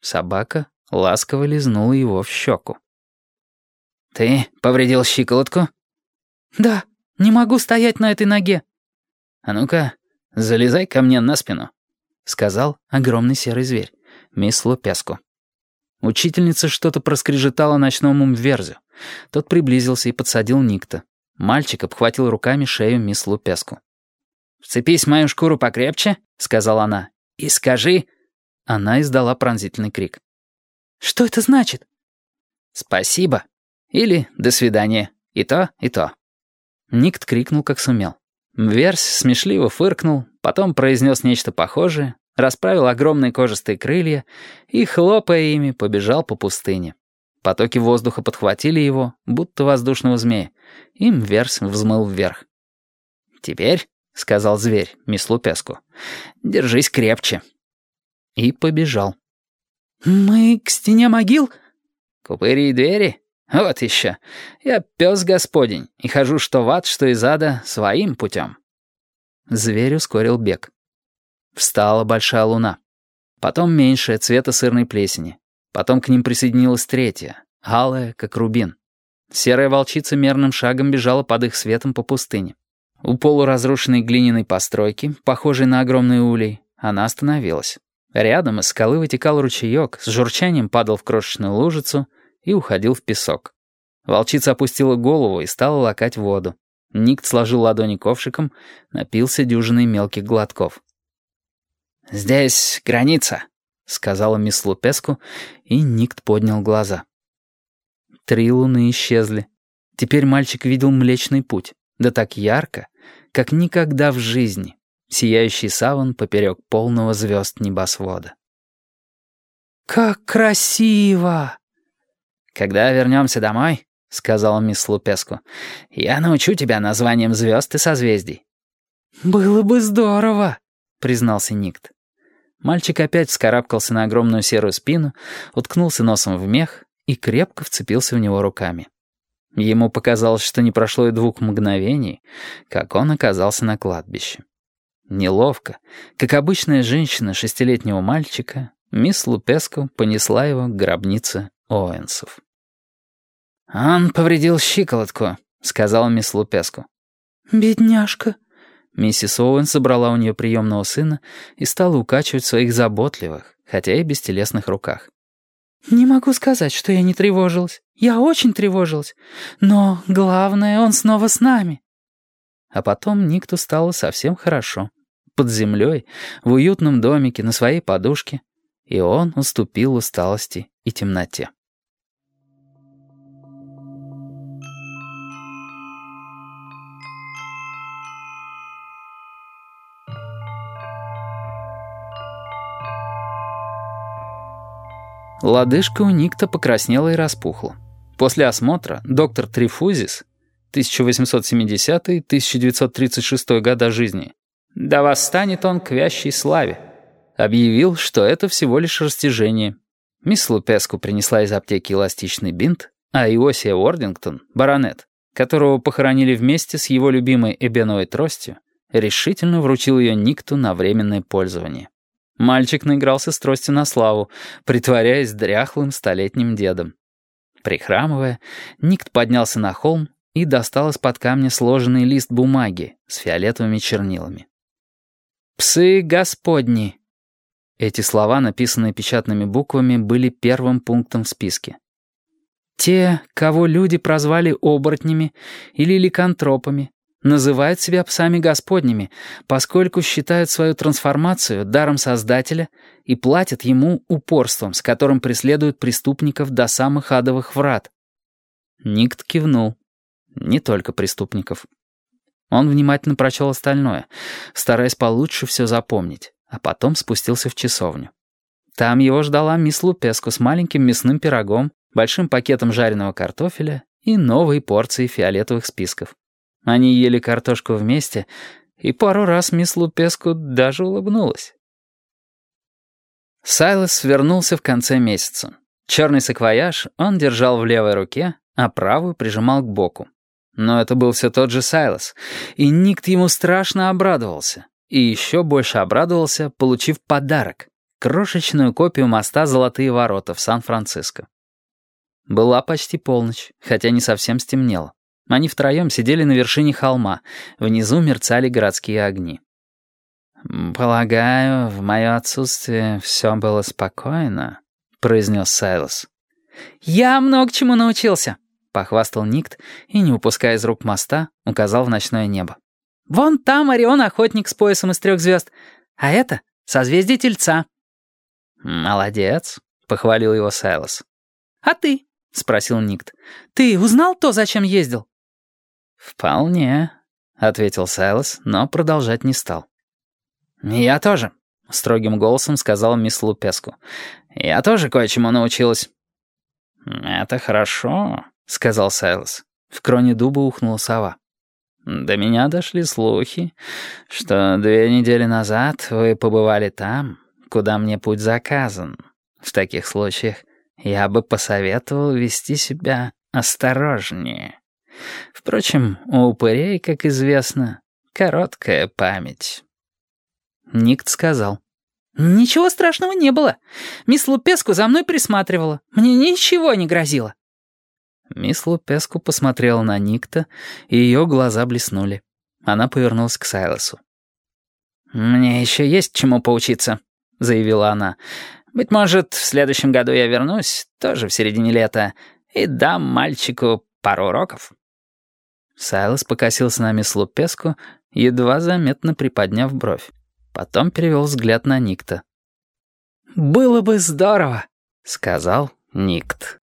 Собака ласково лизнула его в щеку. «Ты повредил щиколотку?» «Да, не могу стоять на этой ноге». «А ну-ка, залезай ко мне на спину», — сказал огромный серый зверь, мисс Лупеску. Учительница что-то проскрежетала ночному мверзю. Тот приблизился и подсадил Никта. Мальчик обхватил руками шею мисс Лупеску. «Вцепись в мою шкуру покрепче», — сказала она, — «и скажи...» Она издала пронзительный крик. «Что это значит?» «Спасибо» или «до свидания». И то, и то. Никт крикнул, как сумел. Мверсь смешливо фыркнул, потом произнес нечто похожее, расправил огромные кожистые крылья и, хлопая ими, побежал по пустыне. Потоки воздуха подхватили его, будто воздушного змея, и Мверс взмыл вверх. «Теперь», — сказал зверь, мисс Лупеску, — «держись крепче». И побежал. «Мы к стене могил?» «К упыри и двери? Вот еще. Я пес господень, и хожу что в ад, что из ада своим путем». Зверь ускорил бег. Встала большая луна. Потом меньшая, цвета сырной плесени. Потом к ним присоединилась третья, алая, как рубин. Серая волчица мерным шагом бежала под их светом по пустыне. У полуразрушенной глиняной постройки, похожей на огромный улей, она остановилась. Рядом из скалы вытекал ручеек, с журчанием падал в крошечную лужицу и уходил в песок. Волчица опустила голову и стала лакать воду. Никт сложил ладони ковшиком, напился дюжиной мелких глотков. «Здесь граница», — сказала мисс Лупеску, и Никт поднял глаза. Три луны исчезли. Теперь мальчик видел Млечный Путь, да так ярко, как никогда в жизни, сияющий саван поперек полного звезд небосвода. «Как красиво!» «Когда вернемся домой», — сказала мисс Лупеску, — «я научу тебя названием звезд и созвездий». «Было бы здорово», — признался Никт. Мальчик опять вскарабкался на огромную серую спину, уткнулся носом в мех и крепко вцепился в него руками. Ему показалось, что не прошло и двух мгновений, как он оказался на кладбище. Неловко, как обычная женщина шестилетнего мальчика, мисс Лупеско понесла его к гробнице Оуэнсов. «Он повредил щиколотку», — сказала мисс Лупеско. «Бедняжка», Миссис Оуэн собрала у нее приемного сына и стала укачивать в своих заботливых, хотя и бестелесных руках. «Не могу сказать, что я не тревожилась. Я очень тревожилась. Но главное, он снова с нами». А потом Никту стало совсем хорошо. Под землей, в уютном домике, на своей подушке. И он уступил усталости и темноте. Лодыжка у Никта покраснела и распухла. После осмотра доктор Трифузис, 1870-1936 года жизни, «Да восстанет он к вящей славе», объявил, что это всего лишь растяжение. Мисс Лупеску принесла из аптеки эластичный бинт, а Иосия Уордингтон, баронет, которого похоронили вместе с его любимой эбеновой тростью, решительно вручил ее Никту на временное пользование. Мальчик наигрался с тростью на славу, притворяясь дряхлым столетним дедом. Прихрамывая, Никт поднялся на холм и достал из-под камня сложенный лист бумаги с фиолетовыми чернилами. «Псы Господни!» Эти слова, написанные печатными буквами, были первым пунктом в списке. «Те, кого люди прозвали оборотнями или ликантропами, называют себя псами Господними, поскольку считают свою трансформацию даром Создателя и платят ему упорством, с которым преследуют преступников до самых адовых врат. Никт кивнул. Не только преступников. Он внимательно прочел остальное, стараясь получше все запомнить, а потом спустился в часовню. Там его ждала мисс Лупеску с маленьким мясным пирогом, большим пакетом жареного картофеля и новой порцией фиолетовых списков. Они ели картошку вместе, и пару раз мисс Лупеску даже улыбнулась. Сайлос вернулся в конце месяца. Черный саквояж он держал в левой руке, а правую прижимал к боку. Но это был все тот же Сайлос, и Никт ему страшно обрадовался. И еще больше обрадовался, получив подарок. крошечную копию моста «Золотые ворота» в Сан-Франциско. Была почти полночь, хотя не совсем стемнело. Они втроем сидели на вершине холма, внизу мерцали городские огни. «Полагаю, в мое отсутствие все было спокойно», — произнес Сайлос. «Я много чему научился», — похвастал Никт и, не упуская из рук моста, указал в ночное небо. «Вон там Орион-охотник с поясом из трех звезд, а это — созвездие Тельца». «Молодец», — похвалил его Сайлос. «А ты?» — спросил Никт. «Ты узнал то, зачем ездил?» «Вполне», — ответил Сайлос, но продолжать не стал. «Я тоже», — строгим голосом сказала мисс Лупеску. «Я тоже кое-чему научилась». «Это хорошо», — сказал Сайлос. В кроне дуба ухнула сова. «До меня дошли слухи, что две недели назад вы побывали там, куда мне путь заказан. В таких случаях я бы посоветовал вести себя осторожнее. Впрочем, у упырей, как известно, короткая память». Никт сказал. «Ничего страшного не было. Мисс Лупеску за мной присматривала. Мне ничего не грозило». Мисс Лупеску посмотрела на Никта, и ее глаза блеснули. Она повернулась к Сайлосу. «Мне еще есть чему поучиться», — заявила она. «Быть может, в следующем году я вернусь, тоже в середине лета, и дам мальчику пару уроков». Сайлос покосился на мисс Лупеску, едва заметно приподняв бровь. Потом перевел взгляд на Никта. «Было бы здорово», — сказал Никт.